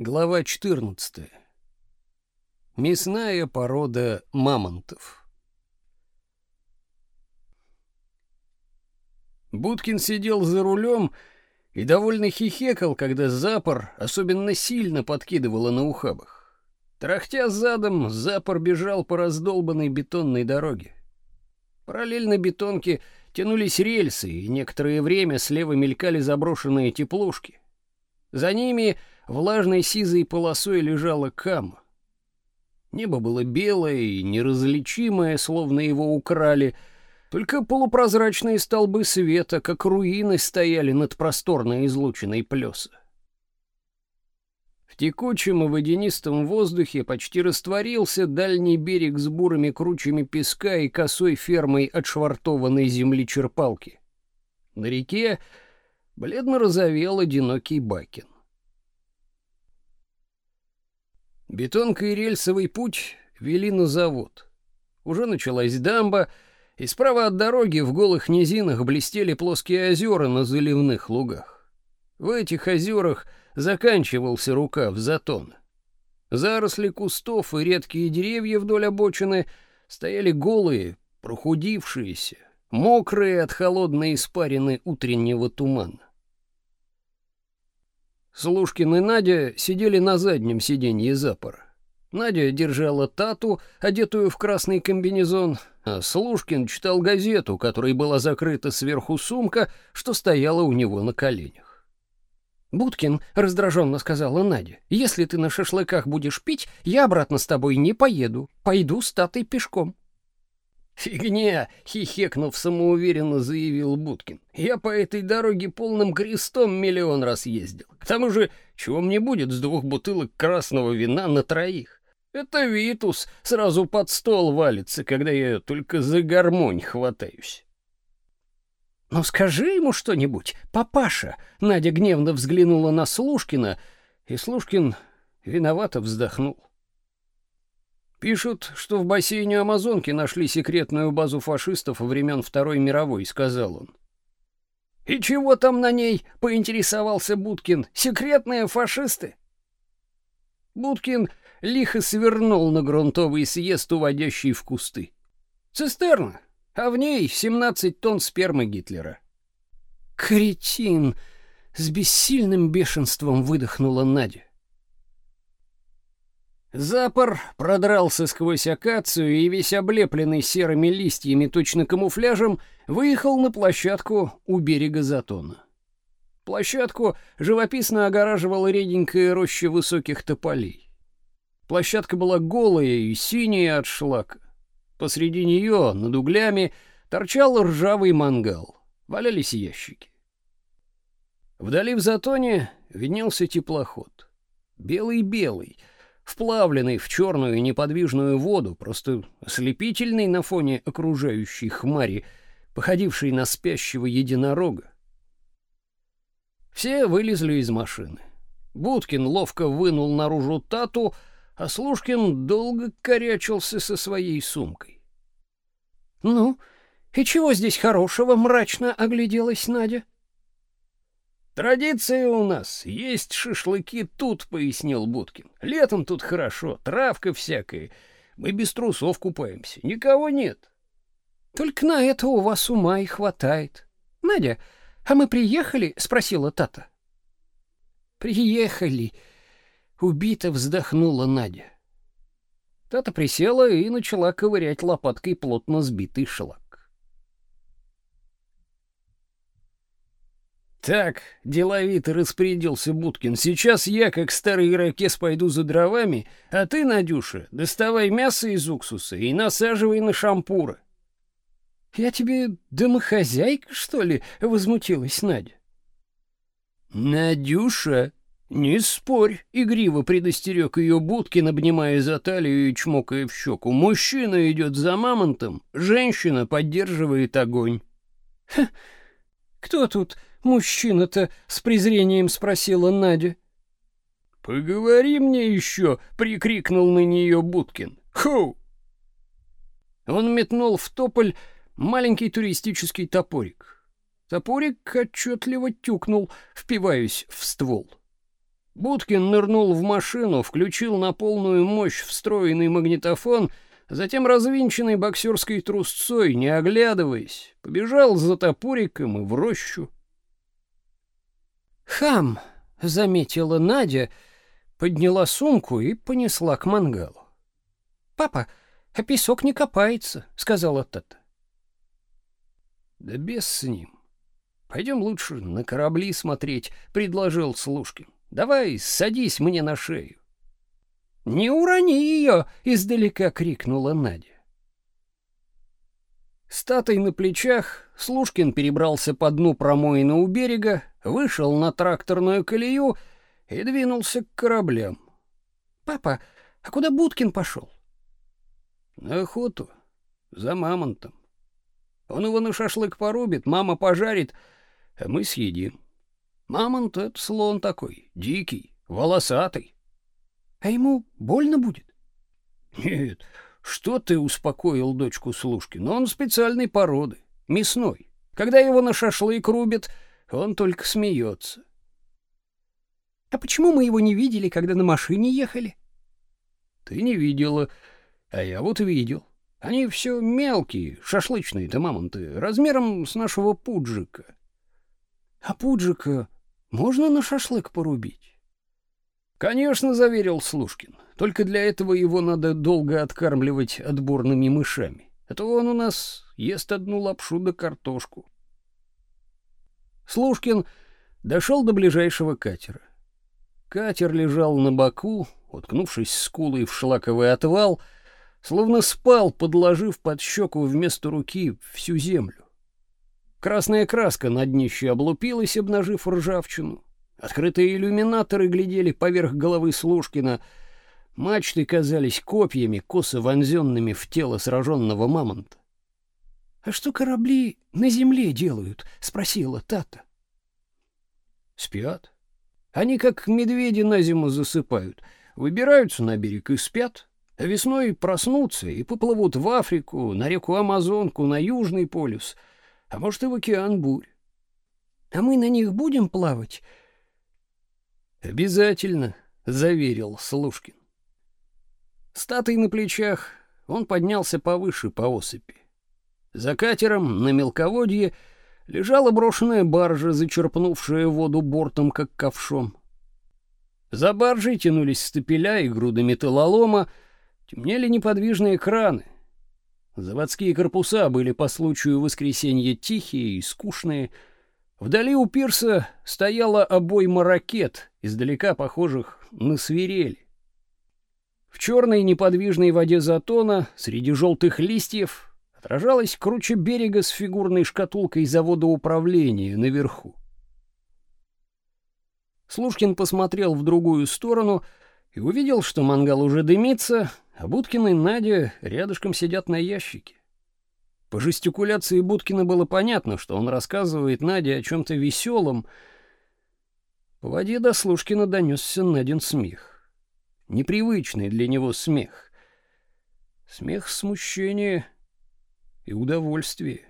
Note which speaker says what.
Speaker 1: Глава 14. Мясная порода мамонтов. Будкин сидел за рулем и довольно хихекал, когда запор особенно сильно подкидывало на ухабах. Трахтя задом, запор бежал по раздолбанной бетонной дороге. Параллельно бетонке тянулись рельсы, и некоторое время слева мелькали заброшенные теплушки. За ними влажной сизой полосой лежала кама. Небо было белое и неразличимое, словно его украли. Только полупрозрачные столбы света, как руины, стояли над просторной излученной плеса. В текучем и водянистом воздухе почти растворился дальний берег с бурыми кручами песка и косой фермой отшвартованной земли черпалки. На реке бледно розовел одинокий бакин. Бетонка и рельсовый путь вели на завод. Уже началась дамба, и справа от дороги в голых низинах блестели плоские озера на заливных лугах. В этих озерах заканчивался рукав затона. Заросли кустов и редкие деревья вдоль обочины стояли голые, прохудившиеся, мокрые от холодной испарины утреннего тумана. Слушкин и Надя сидели на заднем сиденье запора. Надя держала тату, одетую в красный комбинезон, а Слушкин читал газету, которой была закрыта сверху сумка, что стояла у него на коленях. «Будкин», — раздраженно сказала Надя, — «если ты на шашлыках будешь пить, я обратно с тобой не поеду. Пойду с татой пешком».
Speaker 2: «Фигня!» — хихекнув самоуверенно заявил Будкин. «Я по этой дороге полным крестом миллион раз ездил. К тому же, чего мне будет с двух бутылок красного вина на троих? Это Витус сразу под стол валится, когда я только за гармонь хватаюсь».
Speaker 1: «Ну скажи ему что-нибудь, папаша!» Надя гневно взглянула на Слушкина, и Слушкин виновато вздохнул.
Speaker 2: Пишут, что в бассейне Амазонки нашли секретную базу фашистов времен Второй мировой, сказал он. И чего там на ней? поинтересовался Будкин. Секретные фашисты? Будкин лихо свернул на грунтовый съезд, уводящий в кусты. Цистерна, а в ней 17 тонн спермы Гитлера.
Speaker 1: Кретин, с бессильным бешенством выдохнула Надя.
Speaker 2: Запор продрался сквозь акацию и весь облепленный серыми листьями, точно камуфляжем, выехал на площадку у берега Затона. Площадку живописно огораживала реденькая роща высоких тополей. Площадка была голая и синяя от шлака. Посреди нее, над углями, торчал ржавый мангал. Валялись ящики. Вдали в Затоне виднелся теплоход. Белый-белый — вплавленный в черную неподвижную воду, просто ослепительный на фоне окружающей хмари, походивший на спящего единорога. Все вылезли из машины. Будкин ловко вынул наружу тату, а Слушкин долго корячился со своей сумкой.
Speaker 1: «Ну, и чего здесь хорошего?» — мрачно огляделась Надя.
Speaker 2: Традиция у нас есть шашлыки тут, пояснил Будкин. Летом тут хорошо, травка всякая. Мы без трусов купаемся, никого нет.
Speaker 1: Только на это у вас ума и хватает. Надя, а мы приехали? спросила Тата. Приехали. Убито вздохнула Надя. Тата присела и начала ковырять лопаткой плотно сбитый шлак.
Speaker 2: Так, деловито распорядился Будкин. Сейчас я, как старый ирокез, пойду за дровами, а ты, Надюша, доставай мясо из уксуса и насаживай на шампуры.
Speaker 1: Я тебе домохозяйка, что ли? возмутилась Надя.
Speaker 2: Надюша, не спорь, игриво предостерег ее Будкин, обнимая за талию и чмокая в щеку. Мужчина идет за мамонтом, женщина поддерживает огонь.
Speaker 1: Кто тут мужчина-то?» — с презрением спросила Надя.
Speaker 2: «Поговори мне еще!» — прикрикнул на нее Будкин. «Хоу!» Он метнул в тополь маленький туристический топорик. Топорик отчетливо тюкнул, впиваясь в ствол.
Speaker 1: Будкин нырнул в машину, включил на полную мощь встроенный магнитофон, затем развинченной боксерской трусцой, не оглядываясь, побежал за топориком и в рощу.
Speaker 2: «Хам!» — заметила Надя, подняла сумку и понесла к мангалу. «Папа, а песок не копается», — сказала Тата.
Speaker 1: «Да без с ним. Пойдем лучше на корабли смотреть», — предложил Слушкин. «Давай, садись мне на шею».
Speaker 2: «Не урони ее!» — издалека крикнула Надя.
Speaker 1: Статой на плечах Слушкин перебрался по дну промоина у берега, вышел на тракторную колею и двинулся к кораблям.
Speaker 2: «Папа, а куда Будкин пошел?»
Speaker 1: «На охоту. За мамонтом. Он его на шашлык порубит, мама пожарит, а мы съедим. Мамонт — это слон такой, дикий, волосатый.
Speaker 2: А ему больно будет?
Speaker 1: Нет, что ты успокоил дочку Слушкина? Он специальной породы, мясной. Когда его на шашлык рубят, он только смеется.
Speaker 2: А почему мы его не видели, когда на машине ехали?
Speaker 1: Ты не видела, а я вот видел. Они все мелкие, шашлычные-то мамонты, размером с нашего пуджика.
Speaker 2: А пуджика можно на шашлык порубить?
Speaker 1: Конечно, заверил Слушкин. Только для этого его надо долго откармливать отборными мышами. А то он у нас ест одну лапшу да картошку. Слушкин дошел до ближайшего катера. Катер лежал на боку, уткнувшись скулой в шлаковый отвал, словно спал, подложив под щеку вместо руки всю землю. Красная краска на днище облупилась, обнажив ржавчину. Открытые иллюминаторы глядели поверх головы Слушкина — Мачты казались копьями, косо вонзенными в тело сраженного мамонта.
Speaker 2: «А что корабли на земле делают?» — спросила Тата.
Speaker 1: «Спят. Они, как медведи, на зиму засыпают, выбираются на берег и спят, а весной проснутся и поплывут в Африку, на реку Амазонку, на Южный полюс, а может и в океан бурь.
Speaker 2: А мы на них будем плавать?»
Speaker 1: «Обязательно», — заверил Слушкин. Статой на плечах, он поднялся повыше по осыпи. За катером на мелководье лежала брошенная баржа, зачерпнувшая воду бортом, как ковшом. За баржей тянулись стапеля и груды металлолома, темнели неподвижные краны. Заводские корпуса были по случаю воскресенья тихие и скучные. Вдали у пирса стояла обойма ракет, издалека похожих на свирель. В черной неподвижной воде затона, среди желтых листьев, отражалась круче берега с фигурной шкатулкой завода управления наверху. Слушкин посмотрел в другую сторону и увидел, что мангал уже дымится, а Будкин и Надя рядышком сидят на ящике. По жестикуляции Будкина было понятно, что он рассказывает Наде о чем-то веселом. По воде до Слушкина донесся Надин смех непривычный для него смех. Смех смущения и удовольствия.